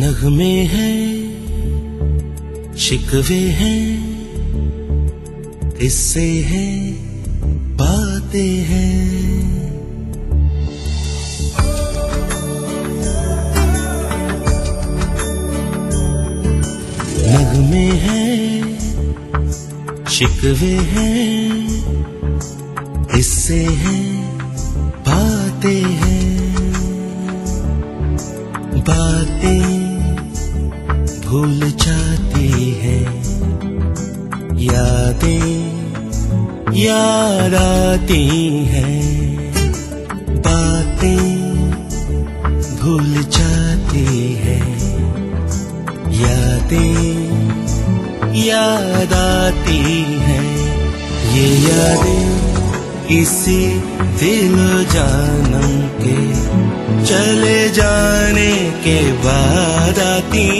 नगमे हैं, शिकवे हैं इससे हैं, बातें हैं। नगमे हैं, शिकवे हैं इससे हैं, बातें हैं। बातें भूल जाती हैं। यादें याद आती हैं। बातें भूल जाती हैं। यादें याद आती हैं। ये यादें इसी दिल जानम के, चले जाने के बाद आती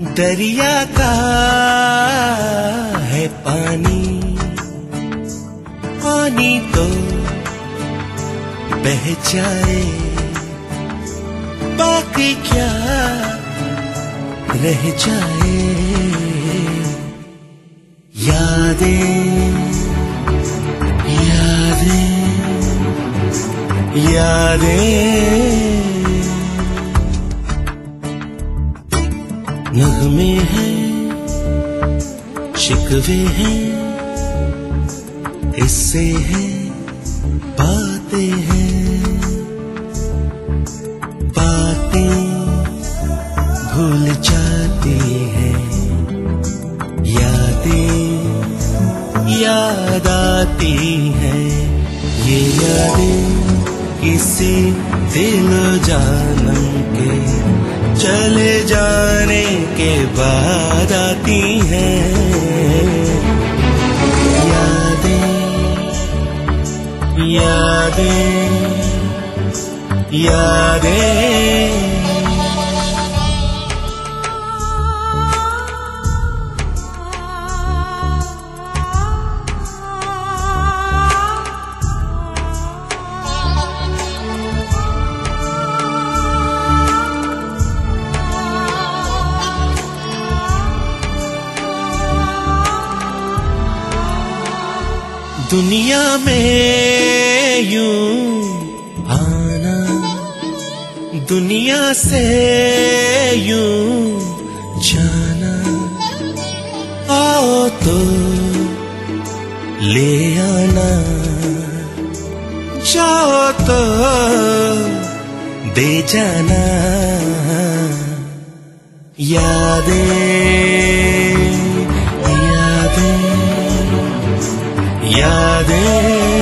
दरिया का है पानी। पानी तो बह जाए। बाकी क्या रह जाए। यादें यादें यादें। नगमे हैं, शिकवे हैं, इससे हैं, बातें हैं। बातें भूल जाती हैं, यादें याद आती हैं। ये यादें किसी दिल जानम के चले जाने के बाद आती हैं। यादें यादें यादें। दुनिया में यूँ आना, दुनिया से यूँ जाना। आओ तो ले आना। चाहो तो दे जाना। यादें यादें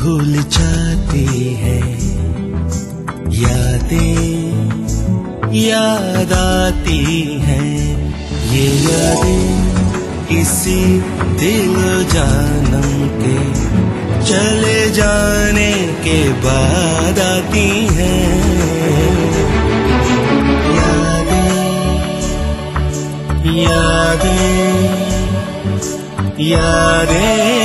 भूल जाती हैं। यादें याद आती हैं। ये यादें इसी दिल जानम के चले जाने के बाद आती हैं। यादें यादें यादें।